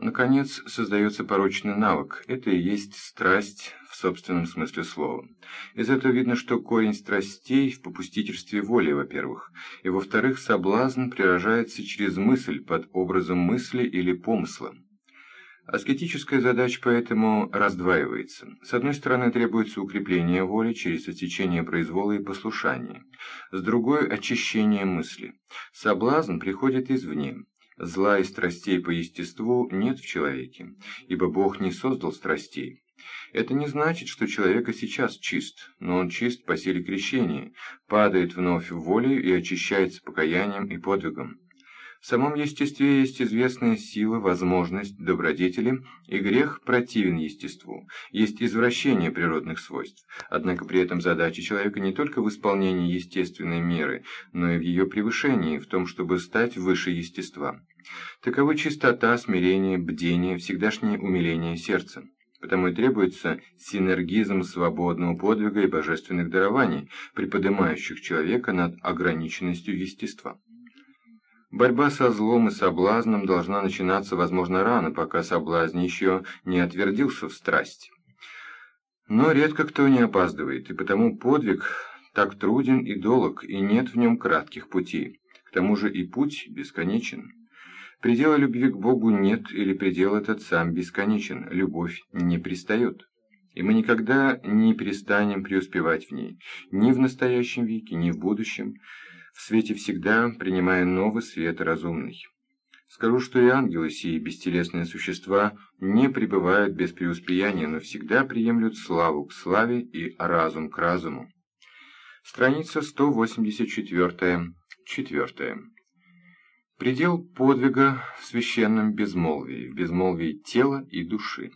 Наконец, создается порочный навык. Это и есть страсть в собственном смысле слова. Из этого видно, что корень страстей в попустительстве воли, во-первых, и, во-вторых, соблазн прирожается через мысль под образом мысли или помысла. Аскетическая задача поэтому раздваивается. С одной стороны, требуется укрепление воли через отсечение произвола и послушания. С другой – очищение мысли. Соблазн приходит извне. Зла и страстей по естеству нет в человеке, ибо Бог не создал страстей. Это не значит, что человек сейчас чист, но он чист по силе крещения, падает вновь в волю и очищается покаянием и подвигом. В самом естестве есть известная сила, возможность, добродетели, и грех противен естеству, есть извращение природных свойств. Однако при этом задача человека не только в исполнении естественной меры, но и в ее превышении, в том, чтобы стать выше естества. Таковы чистота, смирение, бдение, всегдашнее умиление сердца. Потому и требуется синергизм свободного подвига и божественных дарований, приподнимающих человека над ограниченностью естества. Борьба со злом и соблазном должна начинаться, возможно, рано, пока соблазн еще не отвердился в страсть. Но редко кто не опаздывает, и потому подвиг так труден и долг, и нет в нем кратких путей. К тому же и путь бесконечен. Предела любви к Богу нет, или предел этот сам бесконечен, любовь не пристает. И мы никогда не перестанем преуспевать в ней, ни в настоящем веке, ни в будущем, в свете всегда принимая новый свет разумный. Скажу, что и ангелы, сии бестелесные существа, не пребывают без преуспеяния, но всегда приемлют славу к славе и разум к разуму. Страница 184. 4. Предел подвига в священном безмолвии, в безмолвии тела и души.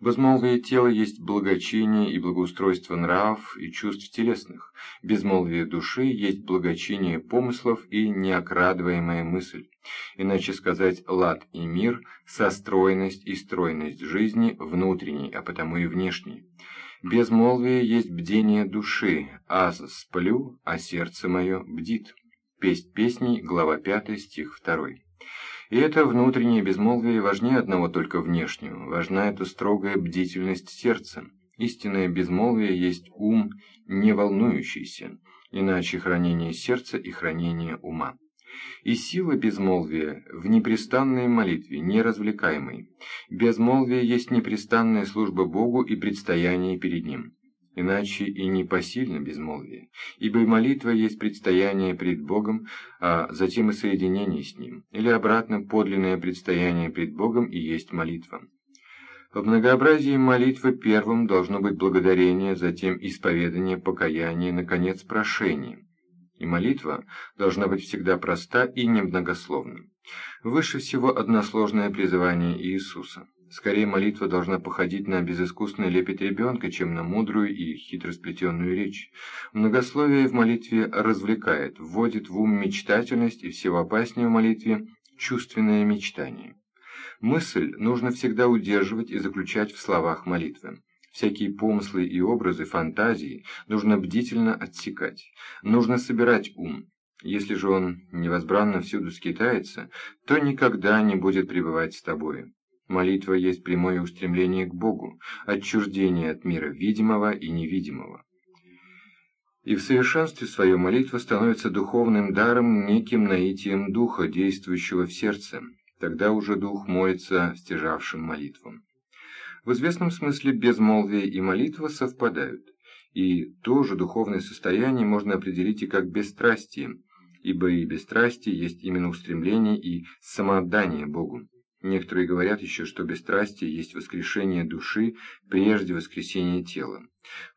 Безмолвие тела есть благочиние и благоустройство нравов и чувств телесных. Безмолвие души есть благочиние помыслов и неокрадываемая мысль. Иначе сказать, лад и мир, состроенность и стройность жизни внутренней, а потому и внешней. Безмолвие есть бдение души, аз сплю, а сердце мое бдит. Песнь песней, глава 5, стих 2. И это внутреннее безмолвие важнее одного только внешнего, важна эта строгая бдительность сердца. Истинное безмолвие есть ум, не волнующийся, иначе хранение сердца и хранение ума. И сила безмолвия в непрестанной молитве, неразвлекаемой. Безмолвие есть непрестанная служба Богу и предстояние перед Ним иначе и не посильно безмолвие, ибо и молитва есть предстояние пред Богом, а затем и соединение с Ним, или обратно подлинное предстояние пред Богом и есть молитва. В многообразии молитвы первым должно быть благодарение, затем исповедание, покаяние, наконец прошение. И молитва должна быть всегда проста и немногословна. Выше всего односложное призывание Иисуса. Скорее, молитва должна походить на безыскусный лепет ребенка, чем на мудрую и хитросплетенную речь. Многословие в молитве развлекает, вводит в ум мечтательность и всего опаснее в молитве – чувственное мечтание. Мысль нужно всегда удерживать и заключать в словах молитвы. Всякие помыслы и образы, фантазии нужно бдительно отсекать. Нужно собирать ум. Если же он невозбранно всюду скитается, то никогда не будет пребывать с тобою. Молитва есть прямое устремление к Богу, отчуждение от мира видимого и невидимого. И в совершенстве своей молитва становится духовным даром, неким наитием духа, действующего в сердце. Тогда уже дух молится стяжавшим молитвам. В известном смысле безмолвие и молитва совпадают, и то же духовное состояние можно определить и как бесстрастие, ибо и бесстрастие есть именно устремление и самоотдание Богу. Некоторые говорят еще, что бесстрастие есть воскрешение души прежде воскресения тела.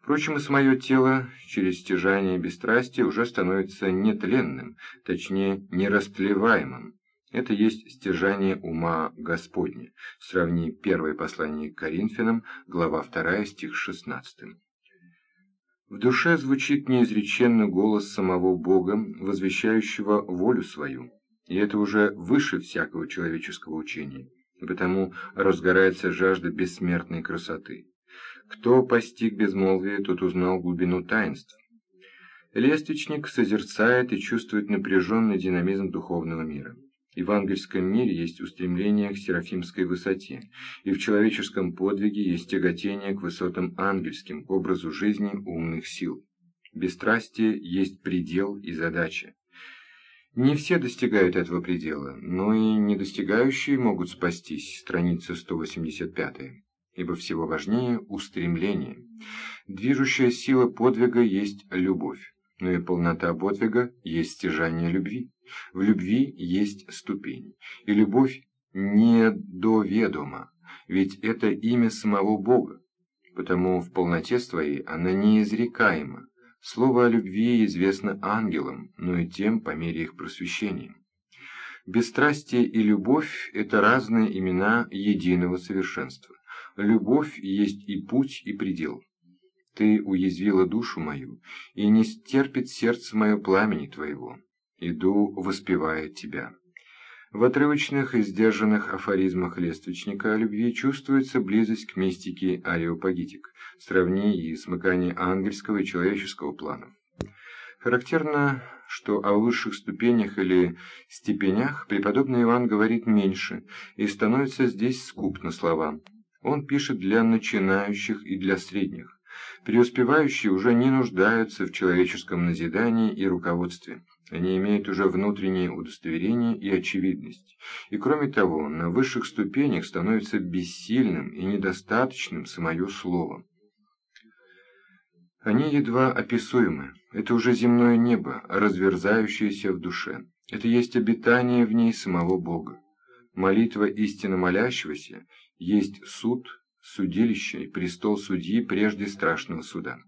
Впрочем, и самое тело через стяжание бесстрастия уже становится нетленным, точнее, нерастлеваемым. Это есть стяжание ума Господня. Сравни первое послание к Коринфянам, глава 2, стих 16. В душе звучит неизреченный голос самого Бога, возвещающего волю свою и это уже выше всякого человеческого учения, и потому разгорается жажда бессмертной красоты. Кто постиг безмолвие, тот узнал глубину таинств. Лествичник созерцает и чувствует напряженный динамизм духовного мира. И в ангельском мире есть устремление к серафимской высоте, и в человеческом подвиге есть тяготение к высотам ангельским, к образу жизни умных сил. Бесстрастие есть предел и задача. Не все достигают этого предела, но и недостигающие могут спастись, страница 185 ибо всего важнее устремление. Движущая сила подвига есть любовь, но и полнота подвига есть стяжание любви. В любви есть ступень, и любовь не до ведома, ведь это имя самого Бога, потому в полноте своей она неизрекаема. Слово о любви известно ангелам, но и тем по мере их просвещения. Бесстрастие и любовь – это разные имена единого совершенства. Любовь есть и путь, и предел. Ты уязвила душу мою, и не стерпит сердце мое пламени твоего. Иду, воспевая тебя. В отрывочных и сдержанных афоризмах лествичника о любви чувствуется близость к мистике ариопагитик, сравни и смыкание ангельского и человеческого планов. Характерно, что о высших ступенях или степенях преподобный Иван говорит меньше и становится здесь скуп на слова. Он пишет для начинающих и для средних. Преуспевающие уже не нуждаются в человеческом назидании и руководстве. Они имеют уже внутреннее удостоверение и очевидность. И кроме того, на высших ступенях становится бессильным и недостаточным самое слово. Они едва описуемы. Это уже земное небо, разверзающееся в душе. Это есть обитание в ней самого Бога. Молитва истинно молящегося есть суд, судилище и престол судьи прежде страшного суда.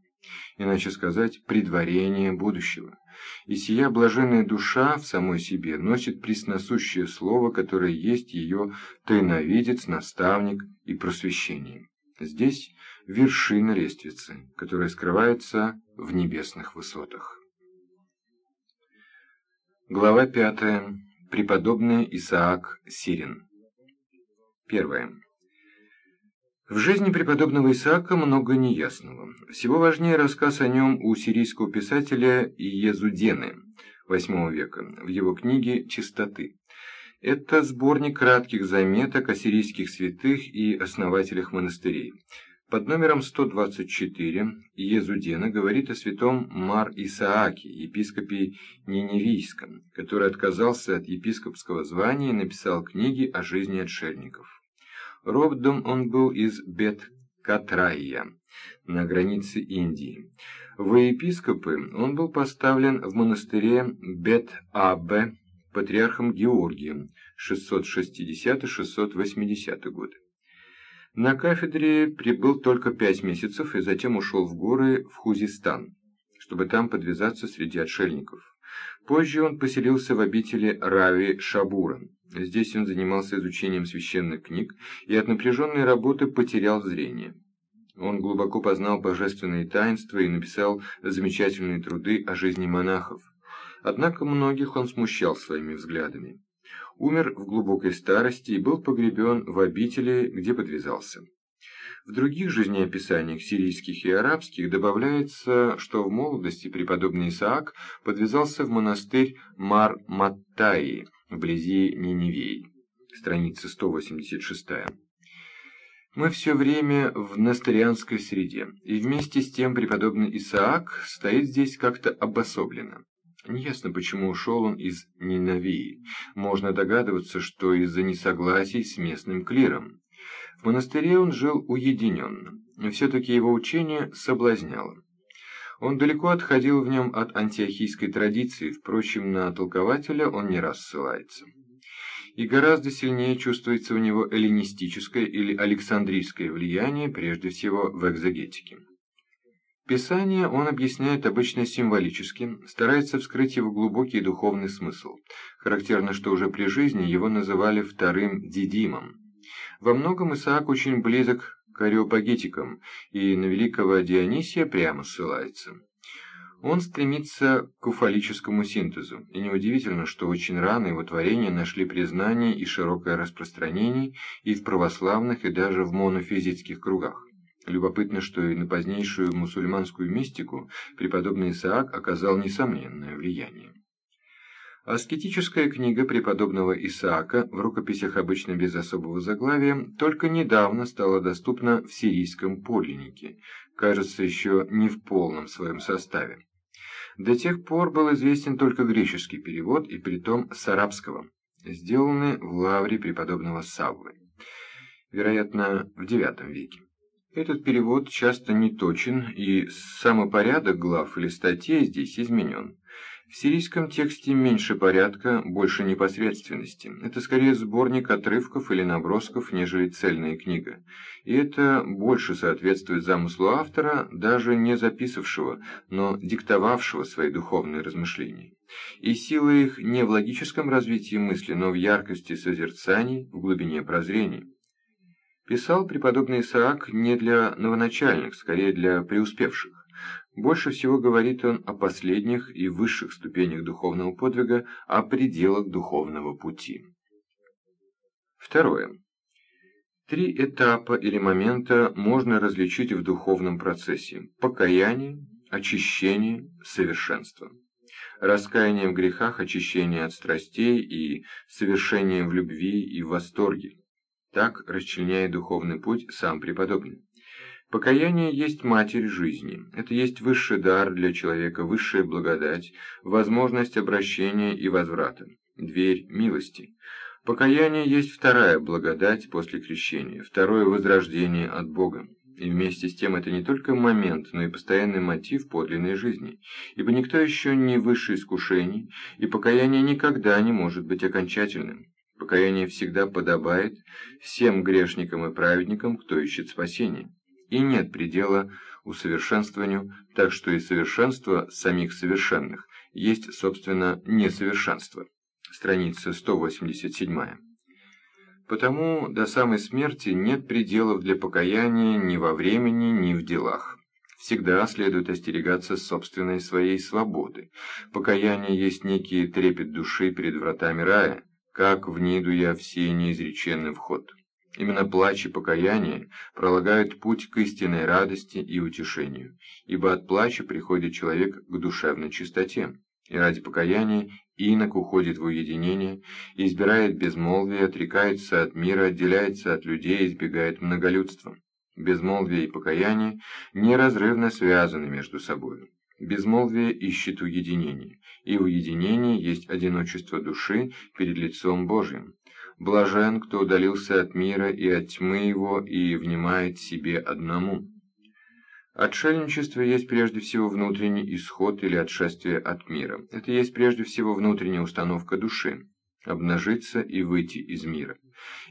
Иначе сказать, предварение будущего. И сия блаженная душа в самой себе носит пресносущее слово, которое есть ее тайновидец, наставник и просвещение. Здесь вершина лестницы, которая скрывается в небесных высотах. Глава пятая. Преподобный Исаак Сирин. Первое. В жизни преподобного Исаака много неясного. Всего важнее рассказ о нем у сирийского писателя Иезудены VIII века в его книге «Чистоты». Это сборник кратких заметок о сирийских святых и основателях монастырей. Под номером 124 Иезудена говорит о святом Мар Исааке, епископе Ниневийском, который отказался от епископского звания и написал книги о жизни отшельников. Родом он был из Бет-Катрайя, на границе Индии. В епископы он был поставлен в монастыре Бет-Абе патриархом Георгием 660-680 годы. На кафедре прибыл только пять месяцев и затем ушел в горы в Хузистан, чтобы там подвязаться среди отшельников. Позже он поселился в обители Рави Шабура. Здесь он занимался изучением священных книг и от напряженной работы потерял зрение. Он глубоко познал божественные таинства и написал замечательные труды о жизни монахов. Однако многих он смущал своими взглядами. Умер в глубокой старости и был погребен в обители, где подвязался. В других жизнеописаниях сирийских и арабских добавляется, что в молодости преподобный Исаак подвязался в монастырь Мар-Маттаи, вблизи Ниневии. Страница 186. Мы все время в настарианской среде, и вместе с тем преподобный Исаак стоит здесь как-то обособленно. Неясно, почему ушел он из Ниневии. Можно догадываться, что из-за несогласий с местным клиром. В монастыре он жил уединенно, но все-таки его учение соблазняло. Он далеко отходил в нем от антиохийской традиции, впрочем, на толкователя он не раз ссылается. И гораздо сильнее чувствуется у него эллинистическое или александрийское влияние, прежде всего в экзегетике. Писание он объясняет обычно символически, старается вскрыть его глубокий духовный смысл. Характерно, что уже при жизни его называли вторым Дидимом. Во многом Исаак очень близок к и на великого Дионисия прямо ссылается. Он стремится к уфалическому синтезу, и неудивительно, что очень рано его творения нашли признание и широкое распространение и в православных, и даже в монофизитских кругах. Любопытно, что и на позднейшую мусульманскую мистику преподобный Исаак оказал несомненное влияние. Аскетическая книга преподобного Исаака, в рукописях обычно без особого заглавия, только недавно стала доступна в сирийском подлиннике, кажется, еще не в полном своем составе. До тех пор был известен только греческий перевод, и притом с арабского, сделанный в лавре преподобного Саввы, вероятно, в IX веке. Этот перевод часто неточен, и самопорядок глав или статей здесь изменен. В сирийском тексте меньше порядка, больше непосредственности. Это скорее сборник отрывков или набросков, нежели цельная книга. И это больше соответствует замыслу автора, даже не записавшего, но диктовавшего свои духовные размышления. И сила их не в логическом развитии мысли, но в яркости созерцаний, в глубине прозрений. Писал преподобный Исаак не для новоначальных, скорее для преуспевших. Больше всего говорит он о последних и высших ступенях духовного подвига, о пределах духовного пути. Второе. Три этапа или момента можно различить в духовном процессе – покаяние, очищение, совершенство. Раскаяние в грехах, очищение от страстей и совершение в любви и в восторге. Так расчленяет духовный путь сам преподобный. Покаяние есть матерь жизни. Это есть высший дар для человека, высшая благодать, возможность обращения и возврата, дверь милости. Покаяние есть вторая благодать после крещения, второе возрождение от Бога. И вместе с тем это не только момент, но и постоянный мотив подлинной жизни, ибо никто еще не выше искушений, и покаяние никогда не может быть окончательным. Покаяние всегда подобает всем грешникам и праведникам, кто ищет спасения и нет предела усовершенствованию, так что и совершенство самих совершенных есть, собственно, несовершенство. Страница 187. Потому до самой смерти нет пределов для покаяния ни во времени, ни в делах. Всегда следует остерегаться собственной своей свободы. Покаяние есть некий трепет души перед вратами рая, как в ниду я все неизреченный вход. Именно плач и покаяние пролагают путь к истинной радости и утешению, ибо от плача приходит человек к душевной чистоте, и ради покаяния инок уходит в уединение, избирает безмолвие, отрекается от мира, отделяется от людей, избегает многолюдства. Безмолвие и покаяние неразрывно связаны между собой. Безмолвие ищет уединение, и уединение есть одиночество души перед лицом Божьим. Блажен, кто удалился от мира и от тьмы его, и внимает себе одному. Отшельничество есть прежде всего внутренний исход или отшествие от мира. Это есть прежде всего внутренняя установка души – обнажиться и выйти из мира.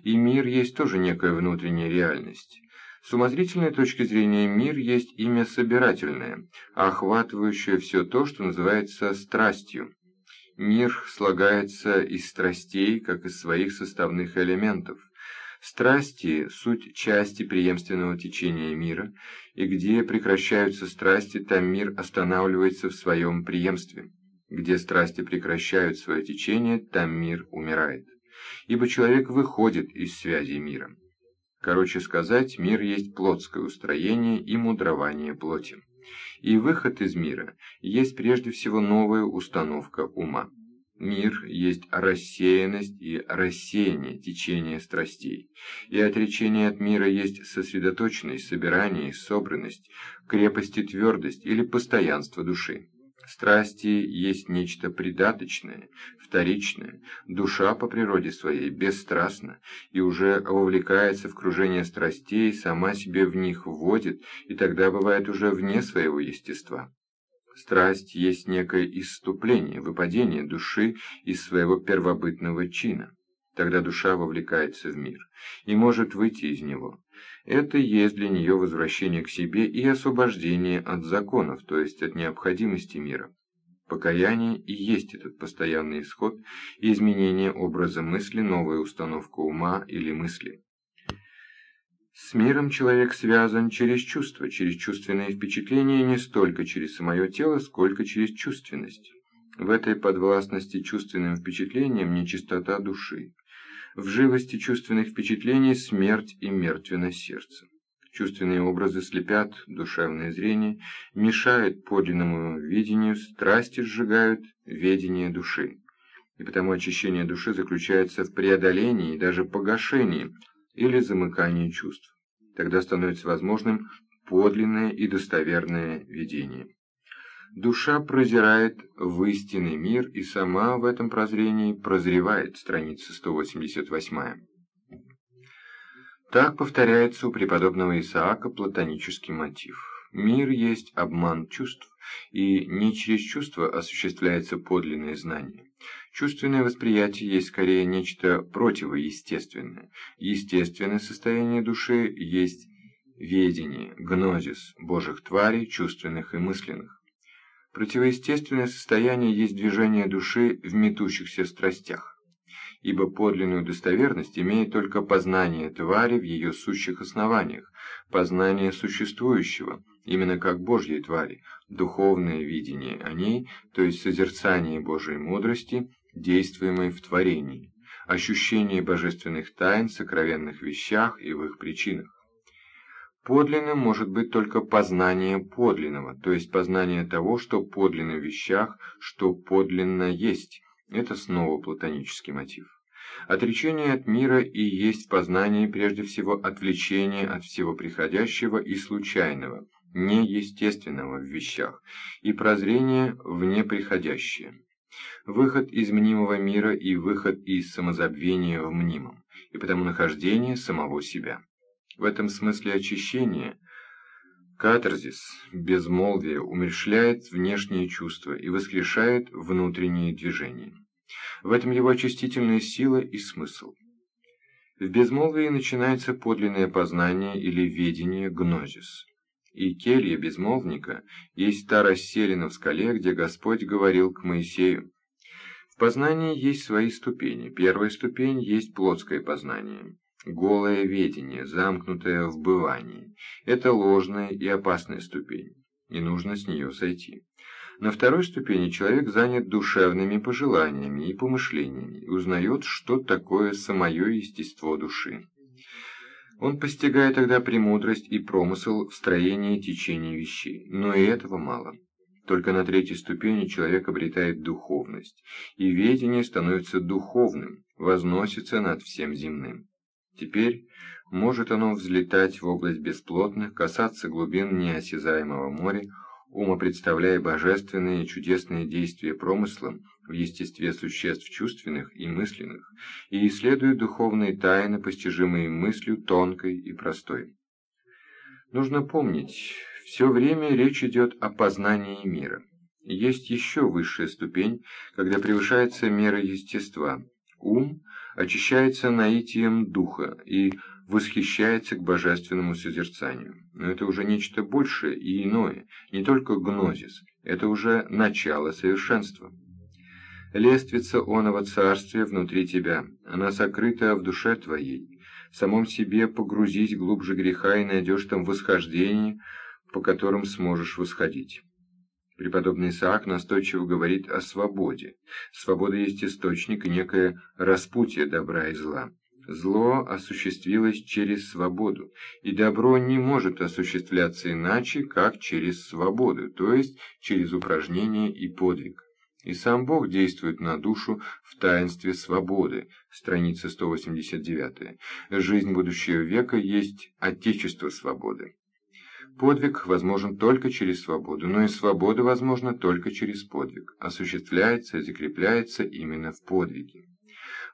И мир есть тоже некая внутренняя реальность. С умозрительной точки зрения мир есть имя собирательное, охватывающее все то, что называется страстью. Мир слагается из страстей, как из своих составных элементов. Страсти – суть части преемственного течения мира, и где прекращаются страсти, там мир останавливается в своем преемстве. Где страсти прекращают свое течение, там мир умирает. Ибо человек выходит из связи мира. Короче сказать, мир есть плотское устроение и мудрование плоти и выход из мира есть прежде всего новая установка ума. Мир есть рассеянность и рассеяние течения страстей, и отречение от мира есть сосредоточенность, собирание, собранность, крепость и твердость или постоянство души. Страсти есть нечто придаточное, вторичное, душа по природе своей бесстрастна и уже вовлекается в кружение страстей, сама себе в них вводит, и тогда бывает уже вне своего естества. Страсть есть некое исступление, выпадение души из своего первобытного чина. Тогда душа вовлекается в мир и может выйти из него. Это есть для нее возвращение к себе и освобождение от законов, то есть от необходимости мира. Покаяние и есть этот постоянный исход изменение образа мысли, новая установка ума или мысли. С миром человек связан через чувства, через чувственные впечатления не столько через самое тело, сколько через чувственность. В этой подвластности чувственным впечатлениям нечистота души. В живости чувственных впечатлений смерть и мертвенность сердца. Чувственные образы слепят душевное зрение, мешают подлинному видению, страсти сжигают ведение души. и потому очищение души заключается в преодолении даже погашении или замыкании чувств. Тогда становится возможным подлинное и достоверное видение. Душа прозирает в истинный мир и сама в этом прозрении прозревает, страница 188. Так повторяется у преподобного Исаака платонический мотив. Мир есть обман чувств, и не через чувства осуществляется подлинное знание. Чувственное восприятие есть скорее нечто противоестественное. Естественное состояние души есть ведение, гнозис Божьих тварей, чувственных и мысленных. Противоестественное состояние есть движение души в метущихся страстях ибо подлинную достоверность имеет только познание твари в ее сущих основаниях, познание существующего, именно как Божьей твари, духовное видение о ней, то есть созерцание Божьей мудрости, действуемой в творении, ощущение божественных тайн, сокровенных вещах и в их причинах. Подлинным может быть только познание подлинного, то есть познание того, что подлинно в вещах, что подлинно есть. Это снова платонический мотив. Отречение от мира и есть познание прежде всего отвлечение от всего приходящего и случайного, неестественного в вещах, и прозрение в неприходящее. Выход из мнимого мира и выход из самозабвения в мнимом, и потому нахождение самого себя. В этом смысле очищение – Катарзис, безмолвие, умерщвляет внешние чувства и воскрешает внутренние движения. В этом его очистительная сила и смысл. В безмолвии начинается подлинное познание или ведение гнозис. И келья безмолвника есть та расселена в скале, где Господь говорил к Моисею. В познании есть свои ступени. Первая ступень есть плотское познание. Голое ведение, замкнутое в бывании. Это ложная и опасная ступень, и нужно с нее сойти. На второй ступени человек занят душевными пожеланиями и помышлениями и узнает, что такое самое естество души. Он постигает тогда премудрость и промысл в строении течения вещей, но и этого мало. Только на третьей ступени человек обретает духовность, и ведение становится духовным, возносится над всем земным. Теперь может оно взлетать в область бесплотных, касаться глубин неосязаемого моря, умопредставляя божественные и чудесные действия промыслом в естестве существ чувственных и мысленных, и исследуя духовные тайны, постижимые мыслью тонкой и простой. Нужно помнить, все время речь идет о познании мира. Есть еще высшая ступень, когда превышается мера естества. Ум очищается наитием духа и восхищается к божественному созерцанию. Но это уже нечто большее и иное, не только гнозис, это уже начало совершенства. Лествица оного царствия внутри тебя, она сокрыта в душе твоей. В самом себе погрузись глубже греха и найдешь там восхождение, по которым сможешь восходить. Преподобный Исаак настойчиво говорит о свободе. Свобода есть источник и некое распутие добра и зла. Зло осуществилось через свободу, и добро не может осуществляться иначе, как через свободу, то есть через упражнение и подвиг. И сам Бог действует на душу в таинстве свободы, страница 189. Жизнь будущего века есть отечество свободы. Подвиг возможен только через свободу, но и свобода возможна только через подвиг, осуществляется и закрепляется именно в подвиге.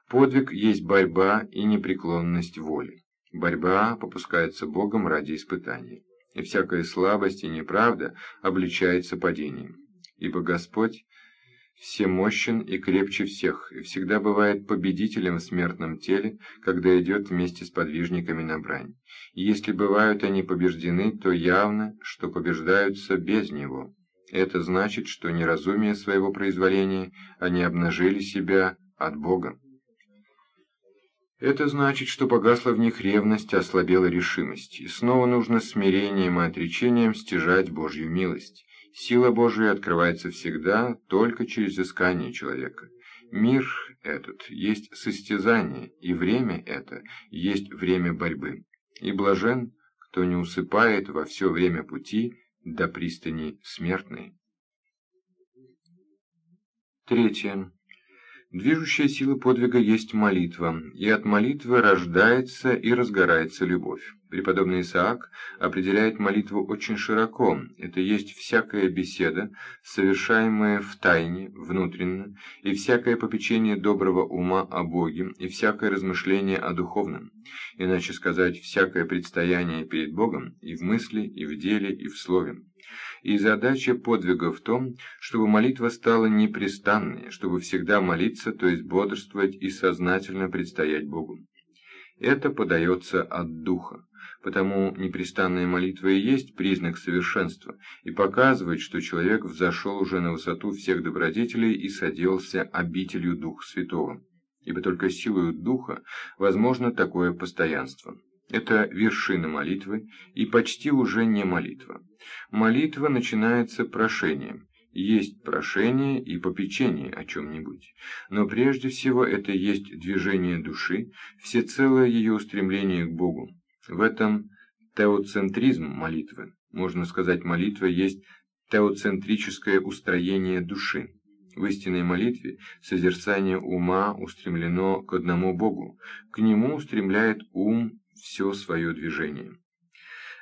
Подвиг есть борьба и непреклонность воли. Борьба попускается Богом ради испытания, и всякая слабость и неправда обличается падением. Ибо Господь всемощен и крепче всех, и всегда бывает победителем в смертном теле, когда идет вместе с подвижниками на брань. И если бывают они побеждены, то явно, что побеждаются без него. Это значит, что неразумие своего произволения они обнажили себя от Бога. Это значит, что погасла в них ревность, ослабела решимость, и снова нужно смирением и отречением стяжать Божью милость. Сила Божия открывается всегда только через искание человека. Мир этот есть состязание, и время это есть время борьбы. И блажен, кто не усыпает во все время пути до пристани смертной. Третье. Движущая сила подвига есть молитва, и от молитвы рождается и разгорается любовь. Преподобный Исаак определяет молитву очень широко. Это есть всякая беседа, совершаемая в тайне, внутренно, и всякое попечение доброго ума о Боге, и всякое размышление о духовном. Иначе сказать, всякое предстояние перед Богом и в мысли, и в деле, и в слове. И задача подвига в том, чтобы молитва стала непрестанной, чтобы всегда молиться, то есть бодрствовать и сознательно предстоять Богу. Это подается от духа, потому непрестанная молитва и есть признак совершенства и показывает, что человек взошел уже на высоту всех добродетелей и соделся обителью Духа Святого, ибо только силою Духа возможно такое постоянство. Это вершина молитвы и почти уже не молитва. Молитва начинается прошением. Есть прошение и попечение о чем-нибудь. Но прежде всего это есть движение души, всецелое ее устремление к Богу. В этом теоцентризм молитвы. Можно сказать, молитва есть теоцентрическое устроение души. В истинной молитве созерцание ума устремлено к одному Богу, к Нему устремляет ум все свое движение.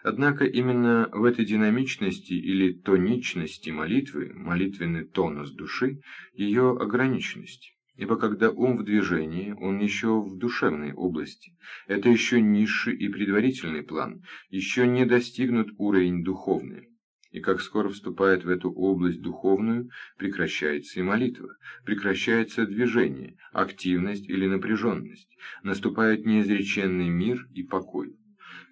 Однако именно в этой динамичности или тоничности молитвы, молитвенный тонус души, ее ограниченность. Ибо когда ум в движении, он еще в душевной области. Это еще низший и предварительный план, еще не достигнут уровень духовный. И как скоро вступает в эту область духовную, прекращается и молитва, прекращается движение, активность или напряженность, наступает неизреченный мир и покой.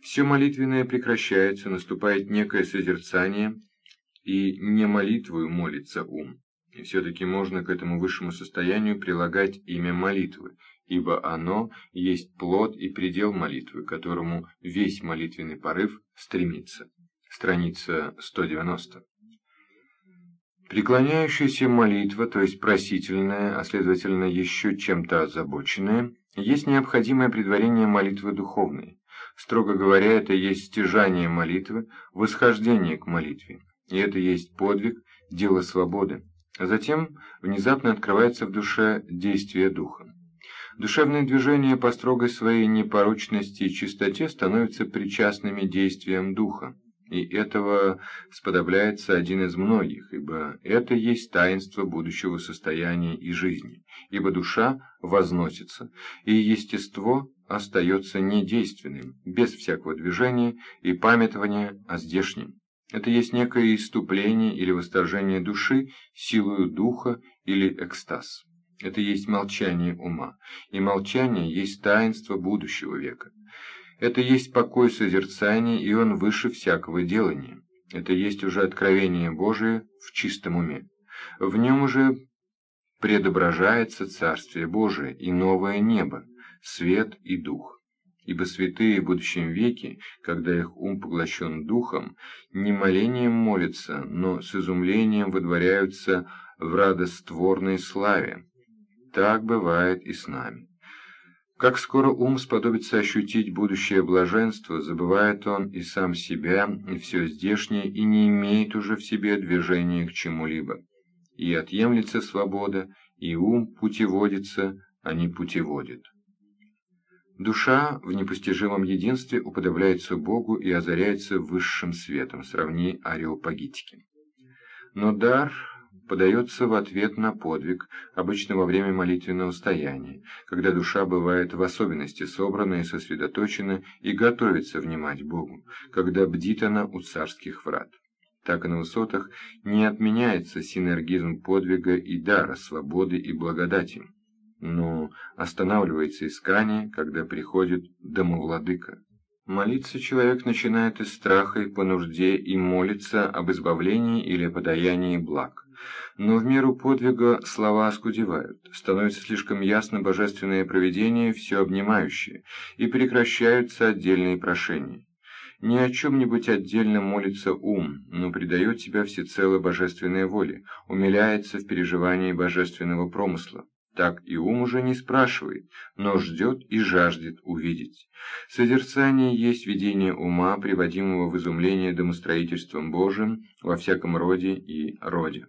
Все молитвенное прекращается, наступает некое созерцание, и не молитвою молится ум. И все-таки можно к этому высшему состоянию прилагать имя молитвы, ибо оно есть плод и предел молитвы, к которому весь молитвенный порыв стремится страница 190. Преклоняющаяся молитва, то есть просительная, а следовательно еще чем-то озабоченная, есть необходимое предварение молитвы духовной. Строго говоря, это есть стяжание молитвы, восхождение к молитве. И это есть подвиг, дело свободы. А затем внезапно открывается в душе действие духа. Душевные движения по строгой своей непорочности и чистоте становятся причастными действиям духа и этого сподобляется один из многих, ибо это есть таинство будущего состояния и жизни, ибо душа возносится, и естество остается недейственным, без всякого движения и памятования о здешнем. Это есть некое иступление или восторжение души силою духа или экстаз. Это есть молчание ума, и молчание есть таинство будущего века. Это есть покой созерцания, и он выше всякого делания. Это есть уже откровение Божие в чистом уме. В нем уже предображается Царствие Божие и новое небо, свет и дух. Ибо святые в будущем веке, когда их ум поглощен духом, не молением молятся, но с изумлением выдворяются в радостворной славе. Так бывает и с нами. Как скоро ум сподобится ощутить будущее блаженство, забывает он и сам себя, и все здешнее, и не имеет уже в себе движения к чему-либо. И отъемлется свобода, и ум путеводится, а не путеводит. Душа в непостижимом единстве уподобляется Богу и озаряется высшим светом, сравни ареопагитики. Но дар подается в ответ на подвиг, обычно во время молитвенного стояния, когда душа бывает в особенности собрана и сосредоточена и готовится внимать Богу, когда бдит она у царских врат. Так и на высотах не отменяется синергизм подвига и дара, свободы и благодати, но останавливается искание, когда приходит домовладыка. Молиться человек начинает из страха и по нужде и молится об избавлении или подаянии благ. Но в меру подвига слова оскудевают, становится слишком ясно божественное провидение, все обнимающее, и прекращаются отдельные прошения. Не о чем-нибудь отдельно молится ум, но предает себя всецело божественной воле, умиляется в переживании божественного промысла. Так и ум уже не спрашивает, но ждет и жаждет увидеть. Созерцание есть видение ума, приводимого в изумление домостроительством Божиим во всяком роде и роде.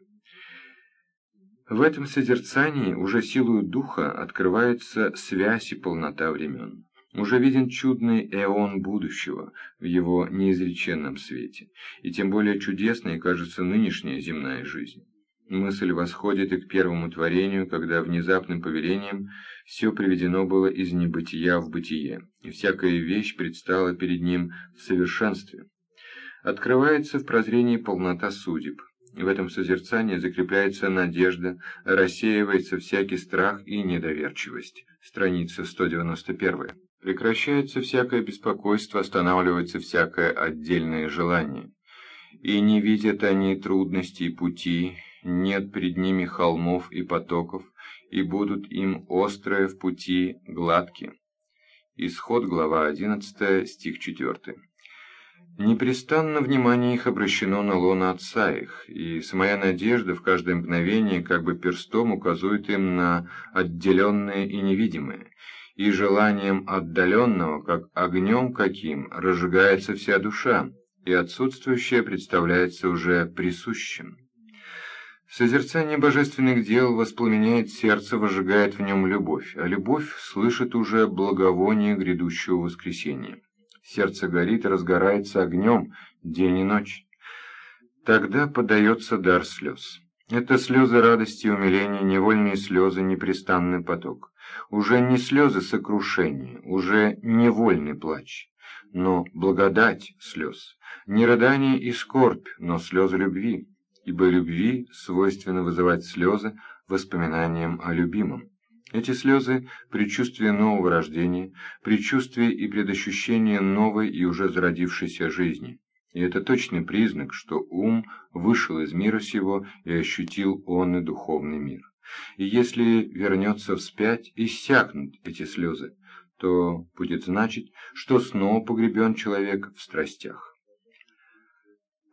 В этом созерцании уже силою духа открывается связь и полнота времен. Уже виден чудный эон будущего в его неизреченном свете, и тем более чудесной кажется нынешняя земная жизнь. Мысль восходит и к первому творению, когда внезапным повелением все приведено было из небытия в бытие, и всякая вещь предстала перед ним в совершенстве. Открывается в прозрении полнота судеб. В этом созерцании закрепляется надежда, рассеивается всякий страх и недоверчивость. Страница 191. Прекращается всякое беспокойство, останавливается всякое отдельное желание. И не видят они трудностей пути, нет пред ними холмов и потоков, и будут им острые в пути гладки. Исход, глава 11, стих 4. Непрестанно внимание их обращено на лоно отца их, и самая надежда в каждое мгновение как бы перстом указывает им на отделенное и невидимое, и желанием отдаленного, как огнем каким, разжигается вся душа, и отсутствующее представляется уже присущим. Созерцание божественных дел воспламеняет сердце, возжигает в нем любовь, а любовь слышит уже благовоние грядущего воскресения. Сердце горит и разгорается огнем день и ночь. Тогда подается дар слез. Это слезы радости и умиления, невольные слезы, непрестанный поток уже не слезы сокрушения, уже невольный плач, но благодать слез, не рыдание и скорбь, но слезы любви, ибо любви свойственно вызывать слезы воспоминанием о любимом. Эти слезы – предчувствие нового рождения, предчувствие и предощущение новой и уже зародившейся жизни. И это точный признак, что ум вышел из мира сего и ощутил он и духовный мир и если вернется вспять, иссякнут эти слезы, то будет значить, что снова погребен человек в страстях.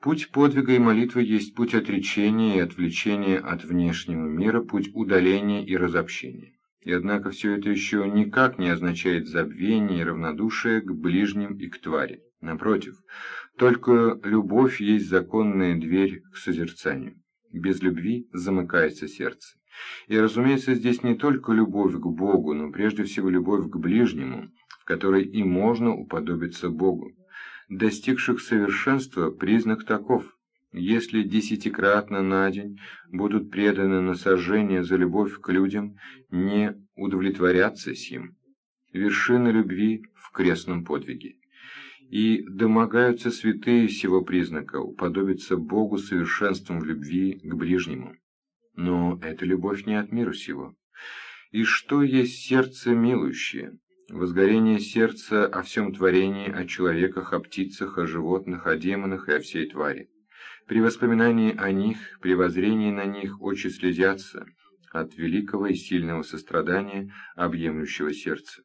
Путь подвига и молитвы есть путь отречения и отвлечения от внешнего мира, путь удаления и разобщения. И однако все это еще никак не означает забвение и равнодушие к ближним и к твари. Напротив, только любовь есть законная дверь к созерцанию. Без любви замыкается сердце. И, разумеется, здесь не только любовь к Богу, но прежде всего любовь к ближнему, в которой и можно уподобиться Богу. Достигших совершенства признак таков. Если десятикратно на день будут преданы на за любовь к людям, не удовлетворяться сим. Вершина любви в крестном подвиге. И домогаются святые сего признака, уподобиться Богу совершенством в любви к ближнему. Но эта любовь не от мира сего. И что есть сердце милующее? Возгорение сердца о всем творении, о человеках, о птицах, о животных, о демонах и о всей твари. При воспоминании о них, при воззрении на них очи слезятся от великого и сильного сострадания, объемлющего сердца.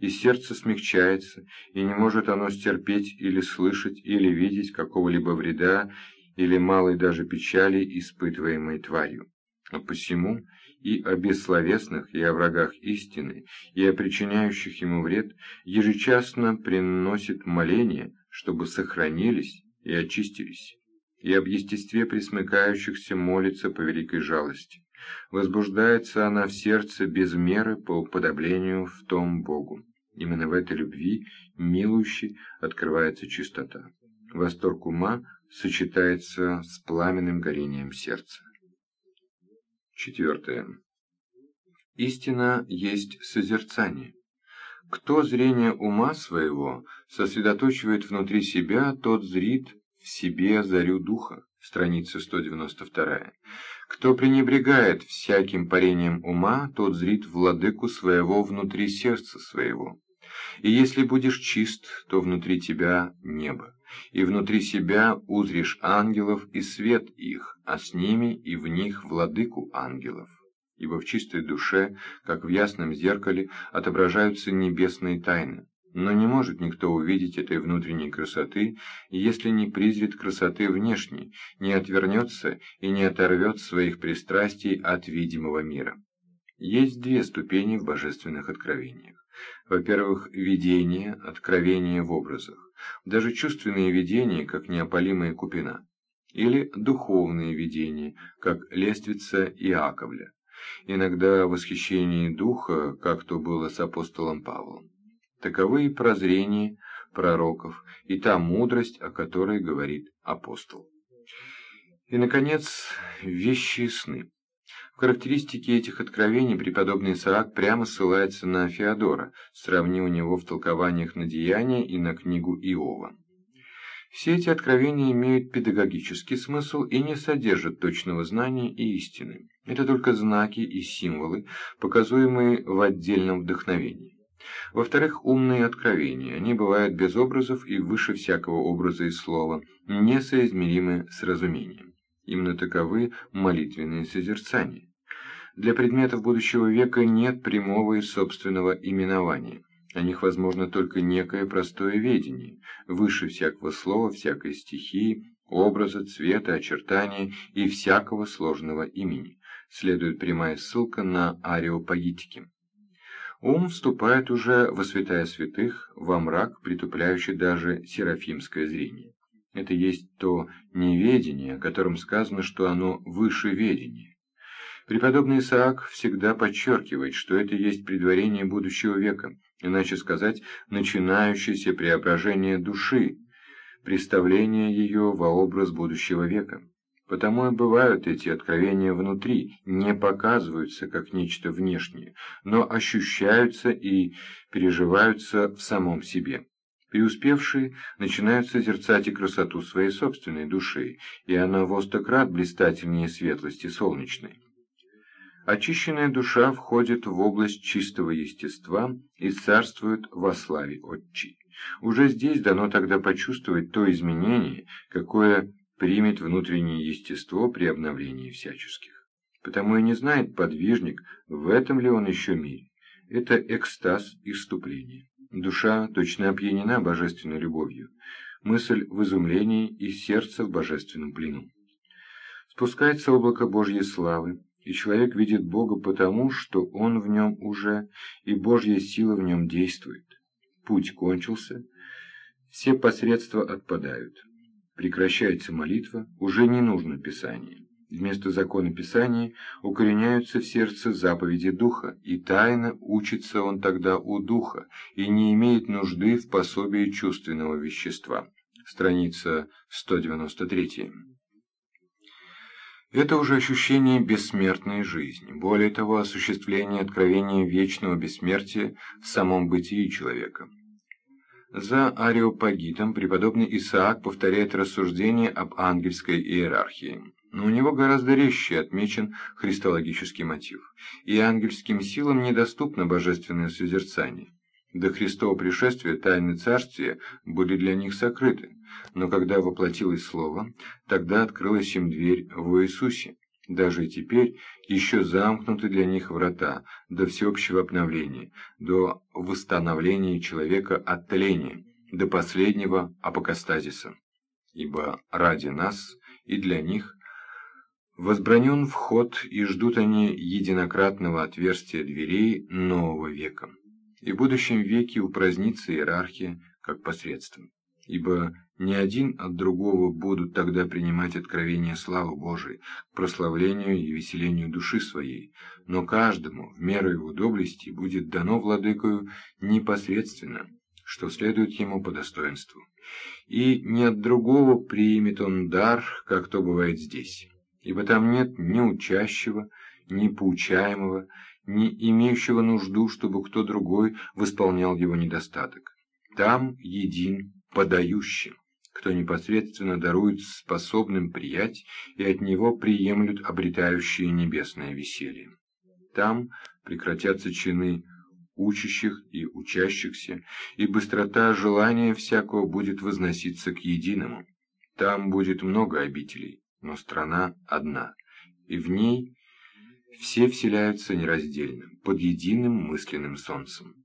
И сердце смягчается, и не может оно стерпеть или слышать, или видеть какого-либо вреда, или малой даже печали, испытываемой тварью. А посему и о бессловесных, и о врагах истины, и о причиняющих ему вред ежечасно приносит моление, чтобы сохранились и очистились, и об естестве присмыкающихся молится по великой жалости. Возбуждается она в сердце без меры по уподоблению в том Богу. Именно в этой любви, милующей, открывается чистота. Восторг ума сочетается с пламенным горением сердца. Четвертое. Истина есть созерцание. Кто зрение ума своего сосредоточивает внутри себя, тот зрит в себе зарю духа. Страница 192. Кто пренебрегает всяким парением ума, тот зрит владыку своего внутри сердца своего. И если будешь чист, то внутри тебя небо и внутри себя узришь ангелов и свет их, а с ними и в них владыку ангелов. Ибо в чистой душе, как в ясном зеркале, отображаются небесные тайны. Но не может никто увидеть этой внутренней красоты, если не призрит красоты внешней, не отвернется и не оторвет своих пристрастий от видимого мира. Есть две ступени в божественных откровениях. Во-первых, видение, откровение в образах. Даже чувственные видения, как неопалимая купина. или духовные видения, как лествица Иаковля, иногда восхищение духа, как то было с апостолом Павлом. Таковы прозрения пророков, и та мудрость, о которой говорит апостол. И, наконец, вещи сны. В характеристике этих откровений преподобный Исаак прямо ссылается на Феодора, сравнив него в толкованиях на деяния и на книгу Иова. Все эти откровения имеют педагогический смысл и не содержат точного знания и истины. Это только знаки и символы, показуемые в отдельном вдохновении. Во-вторых, умные откровения. Они бывают без образов и выше всякого образа и слова, несоизмеримы с разумением. Именно таковы молитвенные созерцания. Для предметов будущего века нет прямого и собственного именования. О них возможно только некое простое ведение, выше всякого слова, всякой стихии, образа, цвета, очертания и всякого сложного имени. Следует прямая ссылка на ариопагитики. Ум вступает уже во святая святых, во мрак, притупляющий даже серафимское зрение. Это есть то неведение, о котором сказано, что оно выше ведения. Преподобный Исаак всегда подчеркивает, что это есть предварение будущего века, иначе сказать, начинающееся преображение души, представление ее во образ будущего века. Потому и бывают эти откровения внутри, не показываются как нечто внешнее, но ощущаются и переживаются в самом себе. Преуспевшие начинают созерцать и красоту своей собственной души, и она во сто крат блистательнее светлости солнечной. Очищенная душа входит в область чистого естества и царствует во славе Отчи. Уже здесь дано тогда почувствовать то изменение, какое примет внутреннее естество при обновлении всяческих. Потому и не знает подвижник, в этом ли он еще мире. Это экстаз и вступление. Душа точно опьянена божественной любовью, мысль в изумлении и сердце в божественном плену. Спускается облако Божьей славы, и человек видит Бога потому, что Он в нем уже, и Божья сила в нем действует. Путь кончился, все посредства отпадают. Прекращается молитва, уже не нужно Писание. Вместо закона Писания укореняются в сердце заповеди Духа, и тайно учится он тогда у Духа, и не имеет нужды в пособии чувственного вещества. Страница 193. Это уже ощущение бессмертной жизни, более того, осуществление откровения вечного бессмертия в самом бытии человека. За ареопагитом преподобный Исаак повторяет рассуждение об ангельской иерархии, но у него гораздо резче отмечен христологический мотив, и ангельским силам недоступно божественное созерцание. До Христова пришествия тайны царствия были для них сокрыты, но когда воплотилось Слово, тогда открылась им дверь в Иисусе. Даже теперь еще замкнуты для них врата до всеобщего обновления, до восстановления человека от тления, до последнего апокастазиса. Ибо ради нас и для них возбранен вход, и ждут они единократного отверстия дверей нового века. И в будущем веке упразднится иерархия как посредство ибо ни один от другого будут тогда принимать откровение славы Божией к прославлению и веселению души своей, но каждому в меру его доблести будет дано владыкою непосредственно, что следует ему по достоинству. И ни от другого примет он дар, как то бывает здесь, ибо там нет ни учащего, ни поучаемого, ни имеющего нужду, чтобы кто другой восполнял его недостаток. Там един подающим, кто непосредственно дарует способным приять и от него приемлют обретающие небесное веселье. Там прекратятся чины учащих и учащихся, и быстрота желания всякого будет возноситься к единому. Там будет много обителей, но страна одна, и в ней все вселяются нераздельно, под единым мысленным солнцем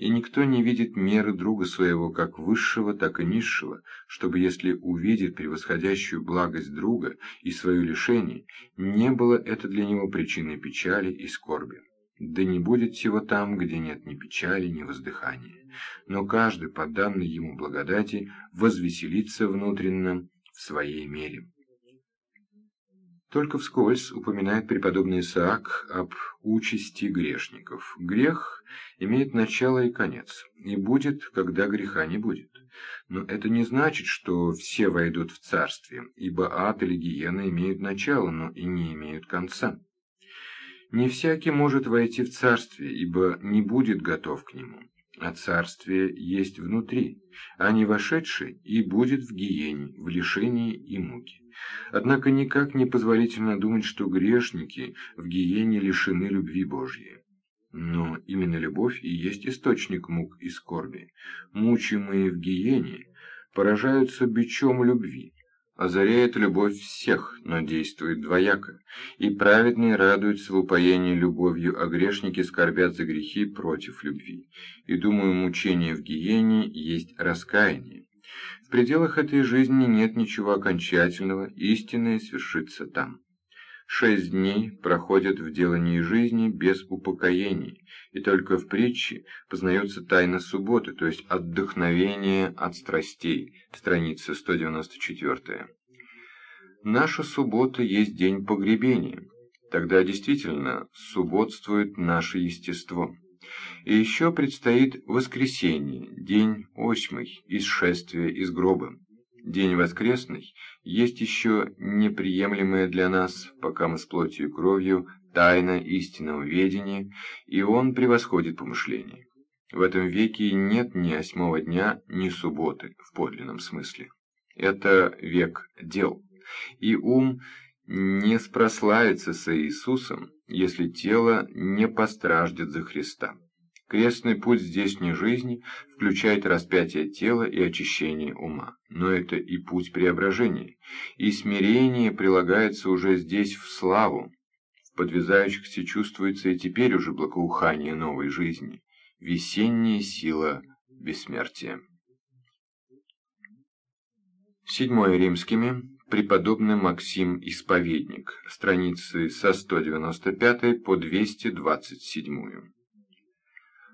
и никто не видит меры друга своего как высшего, так и низшего, чтобы, если увидит превосходящую благость друга и свое лишение, не было это для него причиной печали и скорби. Да не будет всего там, где нет ни печали, ни воздыхания, но каждый, по данной ему благодати, возвеселится внутренно в своей мере. Только вскользь упоминает преподобный Исаак об участи грешников. Грех имеет начало и конец, и будет, когда греха не будет. Но это не значит, что все войдут в царствие, ибо ад или гиена имеют начало, но и не имеют конца. Не всякий может войти в царствие, ибо не будет готов к нему а царствие есть внутри, а не вошедший и будет в гиене, в лишении и муке. Однако никак не позволительно думать, что грешники в гиене лишены любви Божьей. Но именно любовь и есть источник мук и скорби. Мучимые в гиене поражаются бичом любви, озаряет любовь всех, но действует двояко, и праведные радуются в упоении любовью, а грешники скорбят за грехи против любви. И, думаю, мучение в гиене есть раскаяние. В пределах этой жизни нет ничего окончательного, истинное свершится там. Шесть дней проходят в делании жизни без упокоений, и только в притче познается тайна субботы, то есть отдохновение от страстей, страница 194. Наша суббота есть день погребения. Тогда действительно субботствует наше естество. И еще предстоит воскресенье, день восьмый, исшествие из гроба. День воскресный есть еще неприемлемая для нас, пока мы с плотью и кровью, тайна истинного ведения, и он превосходит помышление. В этом веке нет ни восьмого дня, ни субботы в подлинном смысле. Это век дел, и ум не спрославится со Иисусом, если тело не постраждет за Христа. Крестный путь здешней жизни включает распятие тела и очищение ума, но это и путь преображения, и смирение прилагается уже здесь в славу. В подвязающихся чувствуется и теперь уже благоухание новой жизни, весенняя сила бессмертия. Седьмое римскими. Преподобный Максим Исповедник. Страницы со 195 по 227.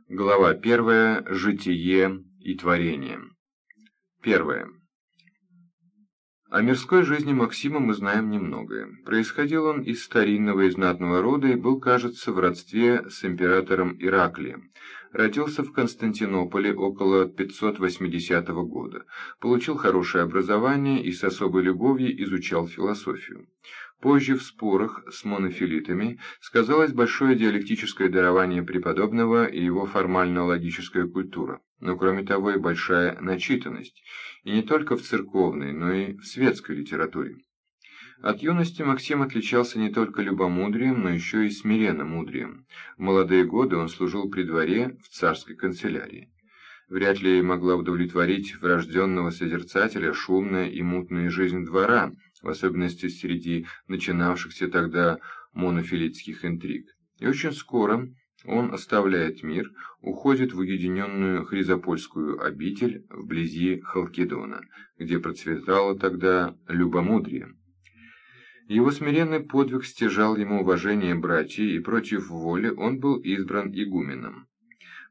Глава первая. Житие и творение. Первое. О мирской жизни Максима мы знаем немногое. Происходил он из старинного и знатного рода и был, кажется, в родстве с императором Ираклием. Родился в Константинополе около 580 года. Получил хорошее образование и с особой любовью изучал философию. Позже в спорах с монофилитами сказалось большое диалектическое дарование преподобного и его формально-логическая культура, но кроме того и большая начитанность, и не только в церковной, но и в светской литературе. От юности Максим отличался не только любомудрием, но еще и смиренно-мудрием. В молодые годы он служил при дворе в царской канцелярии. Вряд ли могла удовлетворить врожденного созерцателя шумная и мутная жизнь двора – в особенности среди начинавшихся тогда монофилитских интриг. И очень скоро он оставляет мир, уходит в уединенную Хризопольскую обитель вблизи Халкидона, где процветало тогда любомудрие. Его смиренный подвиг стяжал ему уважение братьев, и против воли он был избран игуменом.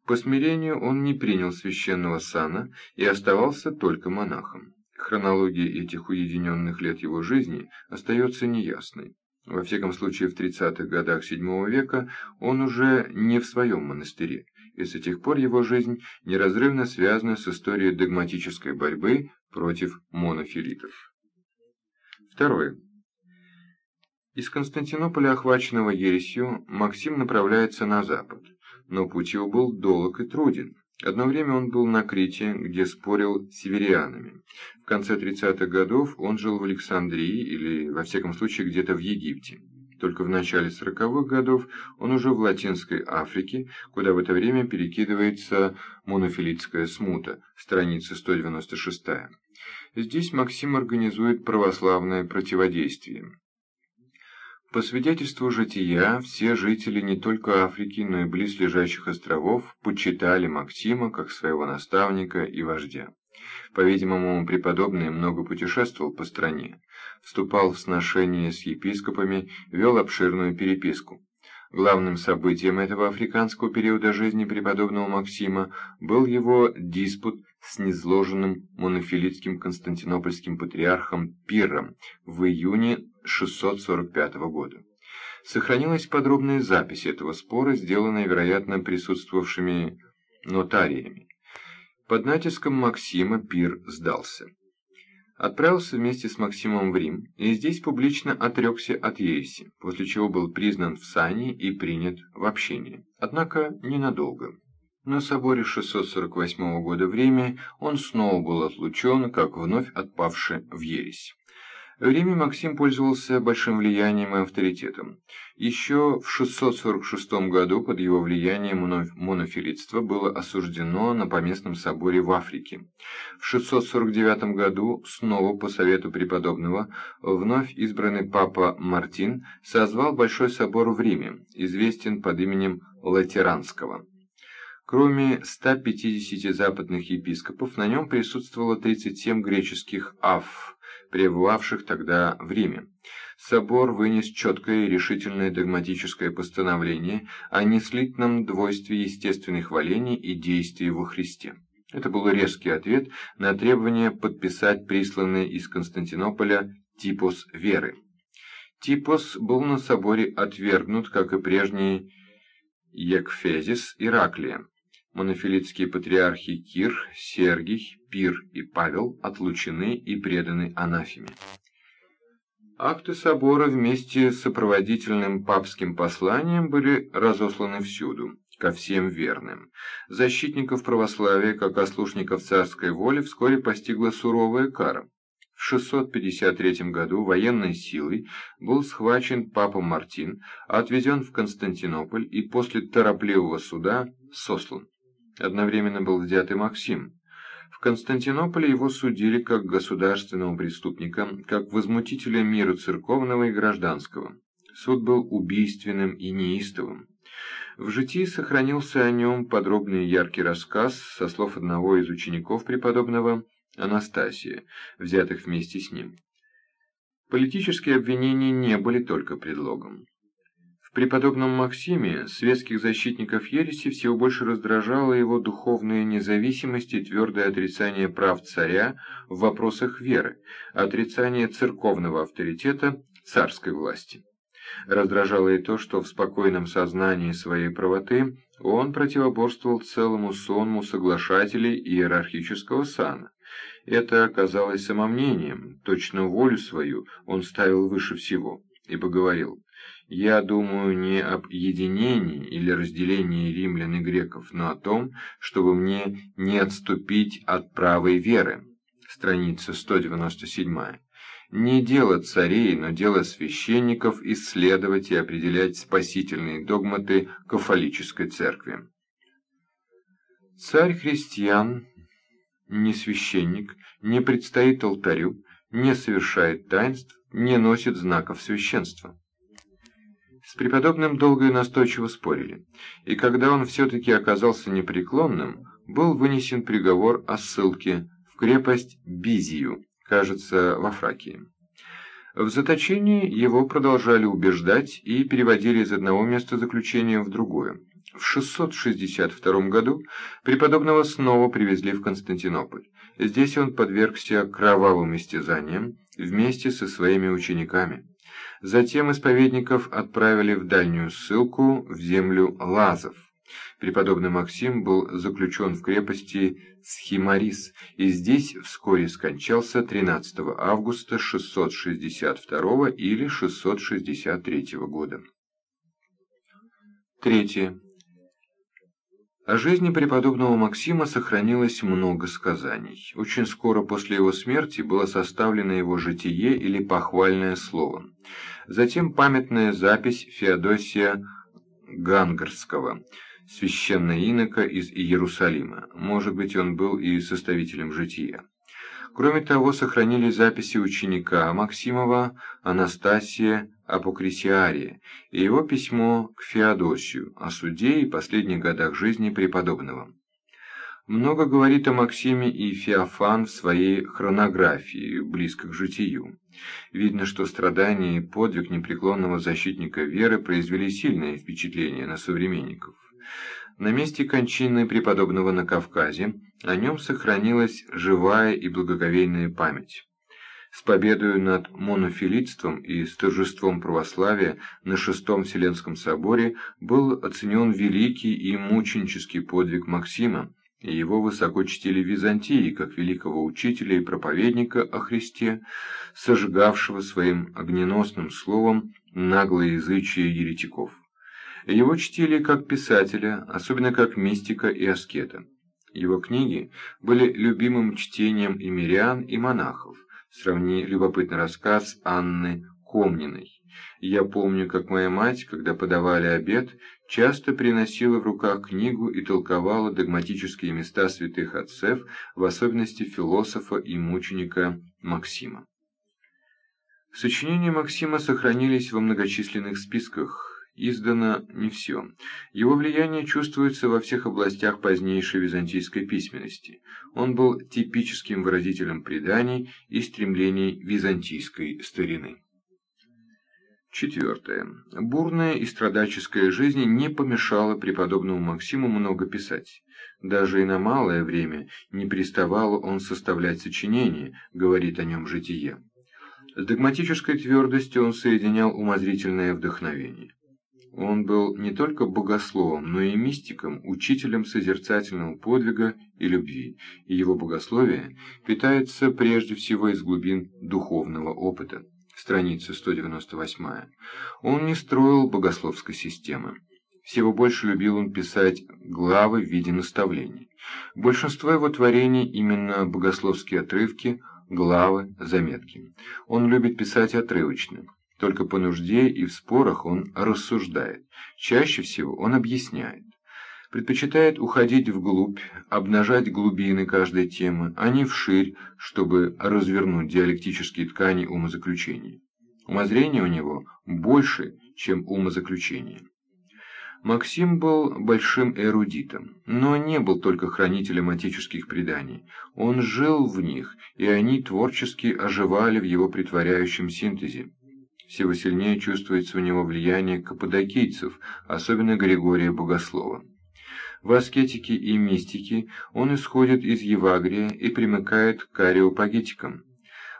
По смирению он не принял священного сана и оставался только монахом. Хронология этих уединенных лет его жизни остается неясной. Во всяком случае, в 30-х годах VII века он уже не в своем монастыре, и с тех пор его жизнь неразрывно связана с историей догматической борьбы против монофилитов. Второе. Из Константинополя, охваченного ересью, Максим направляется на запад, но путь его был долг и труден. Одно время он был на Крите, где спорил с северянами. В конце 30-х годов он жил в Александрии или, во всяком случае, где-то в Египте. Только в начале 40-х годов он уже в Латинской Африке, куда в это время перекидывается монофилитская смута, страница 196. Здесь Максим организует православное противодействие. По свидетельству жития, все жители не только Африки, но и близлежащих островов почитали Максима как своего наставника и вождя. По-видимому, преподобный много путешествовал по стране, вступал в сношения с епископами, вел обширную переписку. Главным событием этого африканского периода жизни преподобного Максима был его диспут с незложенным монофилитским константинопольским патриархом Пиром в июне 645 года. Сохранилась подробная запись этого спора, сделанная, вероятно, присутствовавшими нотариями. Под натиском Максима пир сдался. Отправился вместе с Максимом в Рим и здесь публично отрекся от ереси, после чего был признан в сане и принят в общение. Однако ненадолго. На соборе 648 года в Риме он снова был отлучен, как вновь отпавший в ересь. В Риме Максим пользовался большим влиянием и авторитетом. Еще в 646 году под его влиянием монофилитство было осуждено на поместном соборе в Африке. В 649 году, снова по совету преподобного, вновь избранный папа Мартин созвал Большой собор в Риме, известен под именем Латеранского. Кроме 150 западных епископов, на нем присутствовало 37 греческих аф, пребывавших тогда в Риме. Собор вынес четкое и решительное догматическое постановление о неслитном двойстве естественных валений и действий во Христе. Это был резкий ответ на требование подписать присланный из Константинополя типос веры. Типос был на соборе отвергнут, как и прежний Екфезис Ираклия. Монофилитские патриархи Кир, Сергий, Пир и Павел отлучены и преданы анафеме. Акты собора вместе с сопроводительным папским посланием были разосланы всюду, ко всем верным. Защитников православия, как ослушников царской воли, вскоре постигла суровая кара. В 653 году военной силой был схвачен папа Мартин, отвезен в Константинополь и после торопливого суда сослан. Одновременно был взят и Максим. В Константинополе его судили как государственного преступника, как возмутителя мира церковного и гражданского. Суд был убийственным и неистовым. В житии сохранился о нем подробный яркий рассказ со слов одного из учеников преподобного Анастасия, взятых вместе с ним. Политические обвинения не были только предлогом преподобном Максиме светских защитников ереси всего больше раздражала его духовная независимость и твердое отрицание прав царя в вопросах веры, отрицание церковного авторитета царской власти. Раздражало и то, что в спокойном сознании своей правоты он противоборствовал целому сонму соглашателей иерархического сана. Это оказалось самомнением, точно волю свою он ставил выше всего, ибо говорил я думаю не об единении или разделении римлян и греков, но о том, чтобы мне не отступить от правой веры. Страница 197. Не дело царей, но дело священников исследовать и определять спасительные догматы кафолической церкви. Царь христиан, не священник, не предстоит алтарю, не совершает таинств, не носит знаков священства. Преподобным долго и настойчиво спорили, и когда он все-таки оказался непреклонным, был вынесен приговор о ссылке в крепость Бизию, кажется, во Фракии. В заточении его продолжали убеждать и переводили из одного места заключения в другое. В 662 году преподобного снова привезли в Константинополь. Здесь он подвергся кровавым истязаниям вместе со своими учениками. Затем исповедников отправили в дальнюю ссылку в землю Лазов. Преподобный Максим был заключен в крепости Схимарис и здесь вскоре скончался 13 августа 662 или 663 года. Третье. О жизни преподобного Максима сохранилось много сказаний. Очень скоро после его смерти было составлено его житие или похвальное слово. Затем памятная запись Феодосия Гангарского, священного инока из Иерусалима. Может быть, он был и составителем жития. Кроме того, сохранились записи ученика Максимова Анастасия Апокрисиария и его письмо к Феодосию о суде и последних годах жизни преподобного. Много говорит о Максиме и Феофан в своей хронографии, близко к житию. Видно, что страдания и подвиг непреклонного защитника веры произвели сильное впечатление на современников. На месте кончины преподобного на Кавказе о нем сохранилась живая и благоговейная память. С победой над монофилитством и с торжеством православия на Шестом Вселенском соборе был оценен великий и мученический подвиг Максима, и его высоко чтили в Византии как великого учителя и проповедника о Христе, сожгавшего своим огненосным словом наглое язычие еретиков. Его чтили как писателя, особенно как мистика и аскета. Его книги были любимым чтением и мирян, и монахов. Сравни любопытный рассказ Анны Комниной. Я помню, как моя мать, когда подавали обед, часто приносила в руках книгу и толковала догматические места святых отцев, в особенности философа и мученика Максима. Сочинения Максима сохранились во многочисленных списках, издано не все. Его влияние чувствуется во всех областях позднейшей византийской письменности. Он был типическим выразителем преданий и стремлений византийской старины. Четвертое. Бурная и страдальческая жизнь не помешала преподобному Максиму много писать. Даже и на малое время не переставал он составлять сочинения, говорит о нем житие. С догматической твердостью он соединял умозрительное вдохновение. Он был не только богословом, но и мистиком, учителем созерцательного подвига и любви, и его богословие питается прежде всего из глубин духовного опыта. Страница 198. Он не строил богословской системы. Всего больше любил он писать главы в виде наставлений. Большинство его творений именно богословские отрывки, главы, заметки. Он любит писать отрывочно. Только по нужде и в спорах он рассуждает. Чаще всего он объясняет. Предпочитает уходить вглубь, обнажать глубины каждой темы, а не вширь, чтобы развернуть диалектические ткани умозаключений. Умозрение у него больше, чем умозаключение. Максим был большим эрудитом, но не был только хранителем отеческих преданий. Он жил в них, и они творчески оживали в его притворяющем синтезе. Всего сильнее чувствуется у него влияние каппадокийцев, особенно Григория Богослова. В аскетике и мистике он исходит из Евагрия и примыкает к ареопагитикам.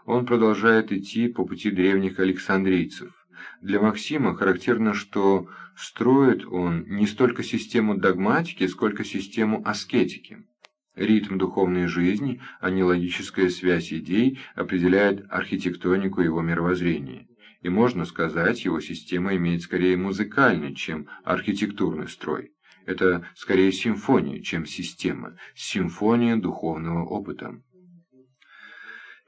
Он продолжает идти по пути древних александрийцев. Для Максима характерно, что строит он не столько систему догматики, сколько систему аскетики. Ритм духовной жизни, а не логическая связь идей, определяет архитектонику его мировоззрения и, можно сказать, его система имеет скорее музыкальный, чем архитектурный строй. Это скорее симфония, чем система, симфония духовного опыта.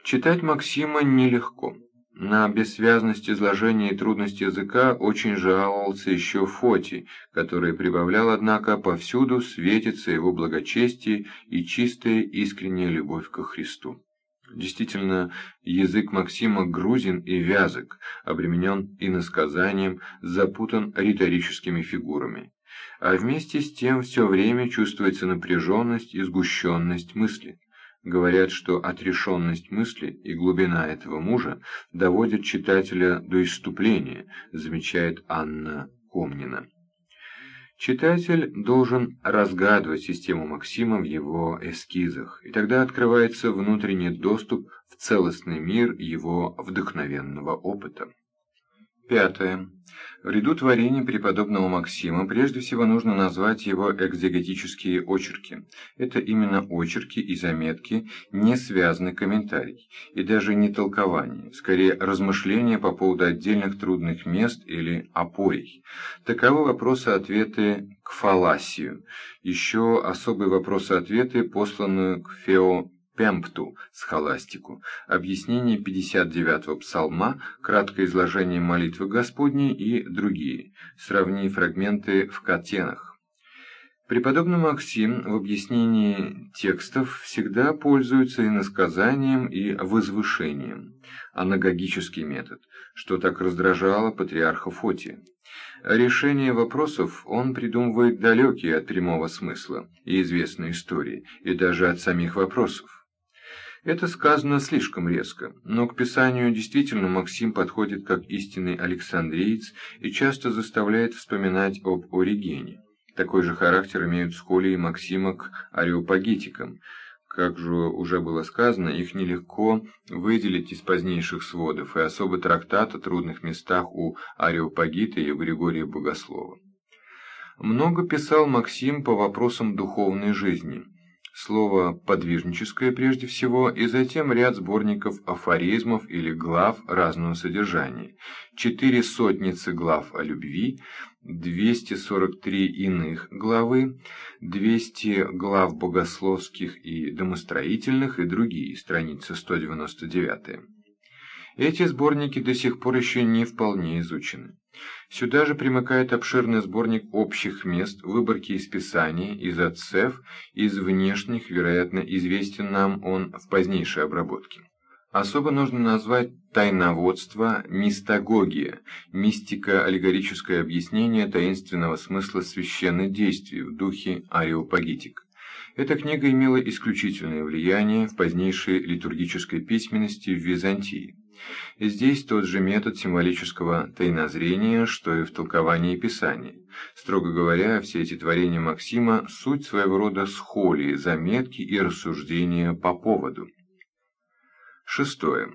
Читать Максима нелегко. На бессвязность изложения и трудность языка очень жаловался еще Фоти, который прибавлял, однако, повсюду светится его благочестие и чистая искренняя любовь ко Христу. Действительно, язык Максима грузин и вязок, обременен иносказанием, запутан риторическими фигурами. А вместе с тем все время чувствуется напряженность и сгущенность мысли. Говорят, что отрешенность мысли и глубина этого мужа доводят читателя до исступления, замечает Анна Комнина. Читатель должен разгадывать систему Максима в его эскизах, и тогда открывается внутренний доступ в целостный мир его вдохновенного опыта. Пятое. Ряду творений преподобного Максима прежде всего нужно назвать его экзегетические очерки. Это именно очерки и заметки, не связанный комментарий, и даже не толкование, скорее размышления по поводу отдельных трудных мест или опорий. Таковы вопросы-ответы к фаласию, еще особые вопросы-ответы, посланные к Фео Пемпту, схоластику, объяснение 59-го псалма, краткое изложение молитвы Господней и другие. Сравни фрагменты в Катенах. Преподобный Максим в объяснении текстов всегда пользуется иносказанием и возвышением, анагогический метод, что так раздражало патриарха Фотия. Решение вопросов он придумывает далекие от прямого смысла и известной истории, и даже от самих вопросов. Это сказано слишком резко, но к писанию действительно Максим подходит как истинный александриец и часто заставляет вспоминать об Оригене. Такой же характер имеют схоли и Максима к ареопагитикам, Как же уже было сказано, их нелегко выделить из позднейших сводов, и особо трактат о трудных местах у Ареопагита и Григория Богослова. Много писал Максим по вопросам духовной жизни. Слово «подвижническое» прежде всего, и затем ряд сборников афоризмов или глав разного содержания, четыре сотницы глав о любви, 243 иных главы, 200 глав богословских и домостроительных и другие, страница 199. Эти сборники до сих пор еще не вполне изучены. Сюда же примыкает обширный сборник общих мест, выборки из Писания, из отцев, из внешних, вероятно, известен нам он в позднейшей обработке. Особо нужно назвать тайноводство, мистагогия, мистика-аллегорическое объяснение таинственного смысла священных действий в духе ареопагитик. Эта книга имела исключительное влияние в позднейшей литургической письменности в Византии. Здесь тот же метод символического тайнозрения, что и в толковании Писаний. Строго говоря, все эти творения Максима – суть своего рода схолии, заметки и рассуждения по поводу. Шестое.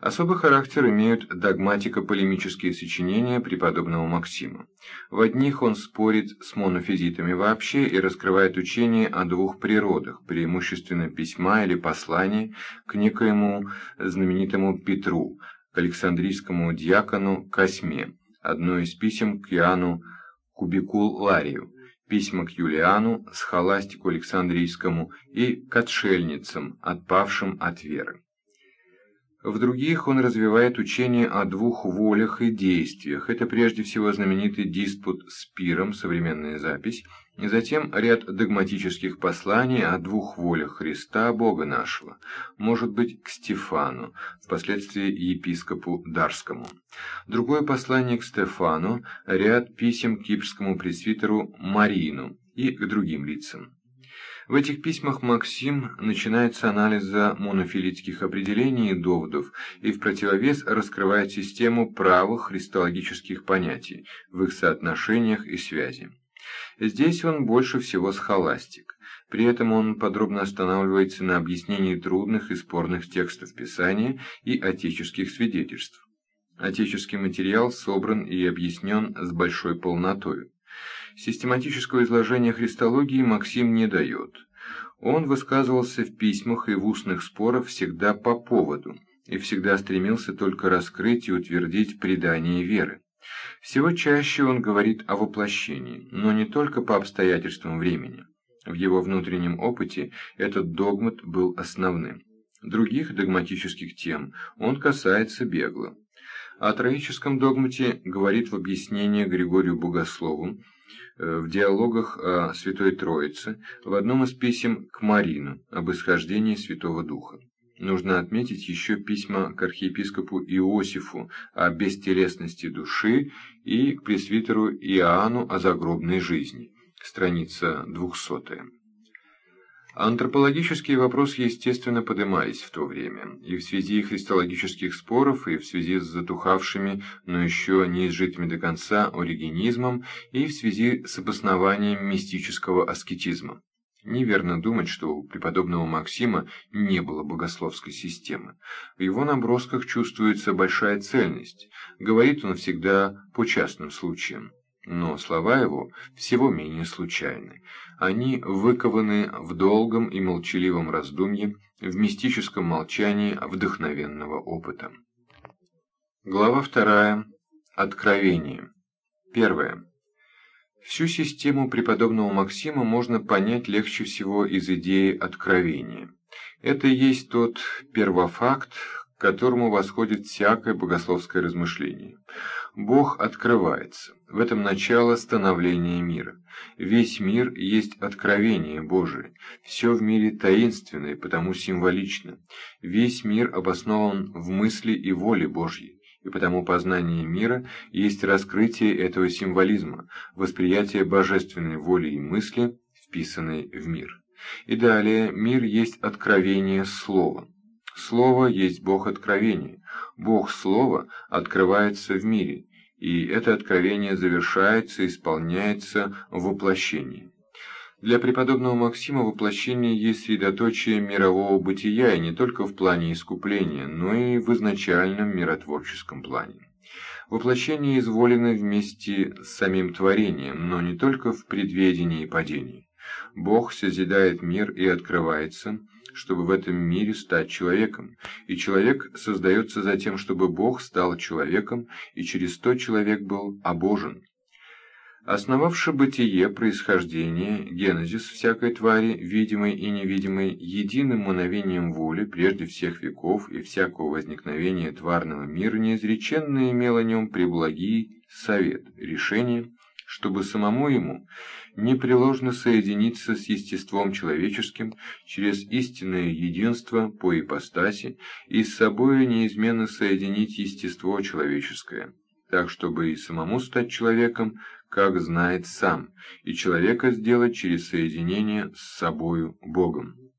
Особый характер имеют догматико-полемические сочинения преподобного Максима. В одних он спорит с монофизитами вообще и раскрывает учение о двух природах, преимущественно письма или послания к некоему знаменитому Петру, к Александрийскому диакону Косьме, одно из писем к Иоанну Кубикул Ларию, письма к Юлиану, схоластику Александрийскому и к отшельницам, отпавшим от веры. В других он развивает учение о двух волях и действиях. Это прежде всего знаменитый диспут с Пиром, современная запись, и затем ряд догматических посланий о двух волях Христа, Бога нашего, может быть, к Стефану, впоследствии епископу Дарскому. Другое послание к Стефану, ряд писем к кипрскому пресвитеру Марину и к другим лицам. В этих письмах Максим начинает с анализа монофилитских определений и доводов и в противовес раскрывает систему правых христологических понятий в их соотношениях и связи. Здесь он больше всего схоластик. При этом он подробно останавливается на объяснении трудных и спорных текстов Писания и отеческих свидетельств. Отеческий материал собран и объяснен с большой полнотой. Систематического изложения христологии Максим не дает. Он высказывался в письмах и в устных спорах всегда по поводу, и всегда стремился только раскрыть и утвердить предание веры. Всего чаще он говорит о воплощении, но не только по обстоятельствам времени. В его внутреннем опыте этот догмат был основным. Других догматических тем он касается бегло. О троическом догмате говорит в объяснении Григорию Богослову, в диалогах о Святой Троице, в одном из писем к Марину об исхождении Святого Духа. Нужно отметить еще письма к архиепископу Иосифу о бестелесности души и к пресвитеру Иоанну о загробной жизни. Страница 200. Антропологические вопросы, естественно, поднимались в то время, и в связи христологических споров, и в связи с затухавшими, но еще не изжитыми до конца оригенизмом, и в связи с обоснованием мистического аскетизма. Неверно думать, что у преподобного Максима не было богословской системы. В его набросках чувствуется большая цельность. Говорит он всегда по частным случаям но слова его всего менее случайны. Они выкованы в долгом и молчаливом раздумье, в мистическом молчании вдохновенного опыта. Глава вторая. Откровение. Первое. Всю систему преподобного Максима можно понять легче всего из идеи откровения. Это есть тот первофакт, к которому восходит всякое богословское размышление. Бог открывается. В этом начало становления мира. Весь мир есть откровение Божие. Все в мире таинственное, потому символично. Весь мир обоснован в мысли и воле Божьей. И потому познание мира есть раскрытие этого символизма, восприятие божественной воли и мысли, вписанной в мир. И далее, мир есть откровение Слова. Слово есть Бог откровения. Бог Слова открывается в мире, и это откровение завершается, исполняется в воплощении. Для преподобного Максима воплощение есть средоточие мирового бытия и не только в плане искупления, но и в изначальном миротворческом плане. Воплощение изволено вместе с самим творением, но не только в предведении и падении. Бог созидает мир и открывается, чтобы в этом мире стать человеком, и человек создается за тем, чтобы Бог стал человеком, и через то человек был обожен. Основавши бытие, происхождение, генезис всякой твари, видимой и невидимой, единым мановением воли прежде всех веков и всякого возникновения тварного мира, неизреченно имел о нем преблагий совет, решение, чтобы самому ему непреложно соединиться с естеством человеческим через истинное единство по ипостаси и с собой неизменно соединить естество человеческое, так чтобы и самому стать человеком, как знает сам, и человека сделать через соединение с собою Богом.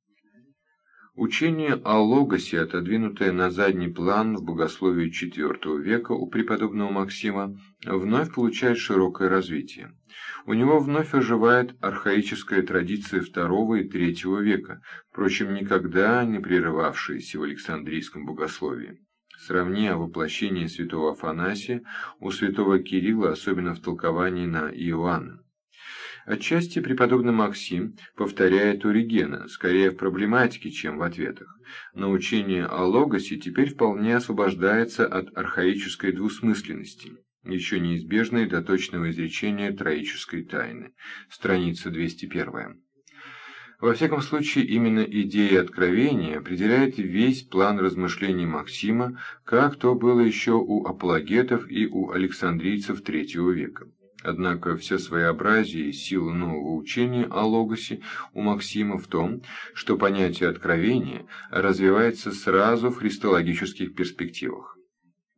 Учение о Логосе, отодвинутое на задний план в богословии IV века у преподобного Максима, вновь получает широкое развитие. У него вновь оживает архаическая традиция II и III века, впрочем, никогда не прерывавшаяся в Александрийском богословии. Сравни о воплощении святого Афанасия у святого Кирилла, особенно в толковании на Иоанна. Отчасти преподобный Максим повторяет Оригена, скорее в проблематике, чем в ответах. Но учение о Логосе теперь вполне освобождается от архаической двусмысленности, еще неизбежной до точного изречения троической тайны. Страница 201. Во всяком случае, именно идея откровения определяет весь план размышлений Максима, как то было еще у апологетов и у александрийцев III века. Однако все своеобразие и сила нового учения о Логосе у Максима в том, что понятие откровения развивается сразу в христологических перспективах.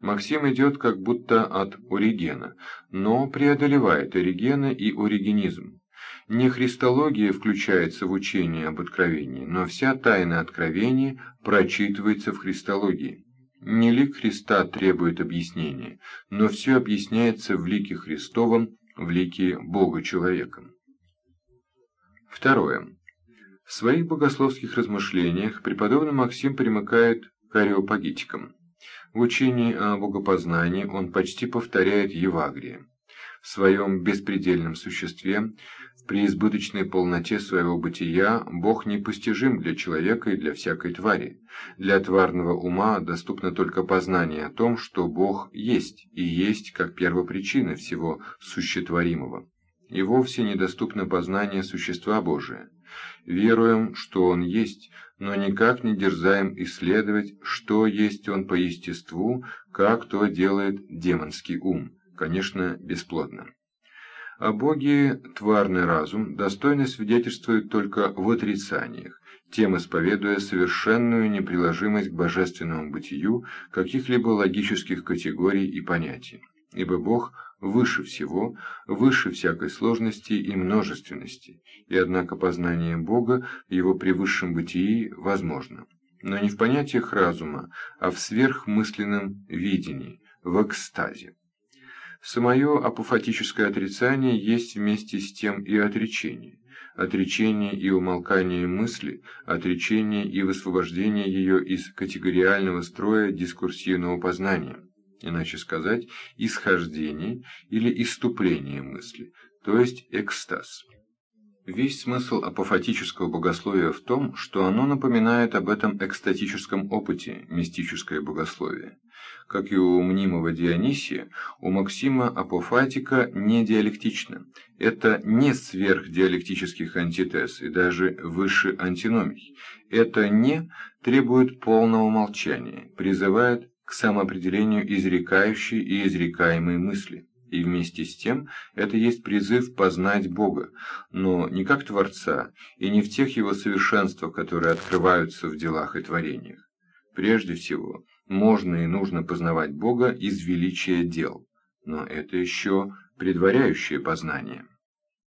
Максим идет как будто от Оригена, но преодолевает Оригена и оригенизм. Не христология включается в учение об откровении, но вся тайна откровения прочитывается в христологии. Не лик Христа требует объяснения, но все объясняется в лике Христовом, в лике Бога-человеком. Второе. В своих богословских размышлениях преподобный Максим примыкает к ареопагитикам. В учении о богопознании он почти повторяет Евагрия. В своем беспредельном существе при избыточной полноте своего бытия Бог непостижим для человека и для всякой твари. Для тварного ума доступно только познание о том, что Бог есть, и есть как первопричина всего сущетворимого. И вовсе недоступно познание существа Божия. Веруем, что Он есть, но никак не дерзаем исследовать, что есть Он по естеству, как то делает демонский ум, конечно, бесплодно. О Боге тварный разум достойно свидетельствует только в отрицаниях, тем исповедуя совершенную неприложимость к божественному бытию каких-либо логических категорий и понятий. Ибо Бог выше всего, выше всякой сложности и множественности, и однако познание Бога в его превысшем бытии возможно. Но не в понятиях разума, а в сверхмысленном видении, в экстазе. Самое апофатическое отрицание есть вместе с тем и отречение. Отречение и умолкание мысли, отречение и высвобождение ее из категориального строя дискурсивного познания, иначе сказать, исхождение или иступление мысли, то есть экстаз. Весь смысл апофатического богословия в том, что оно напоминает об этом экстатическом опыте, мистическое богословие. Как и у мнимого Дионисия, у Максима апофатика не диалектична. Это не сверхдиалектических антитез и даже выше антиномий. Это «не» требует полного молчания, призывает к самоопределению изрекающей и изрекаемой мысли и вместе с тем это есть призыв познать Бога, но не как Творца и не в тех Его совершенствах, которые открываются в делах и творениях. Прежде всего, можно и нужно познавать Бога из величия дел, но это еще предваряющее познание.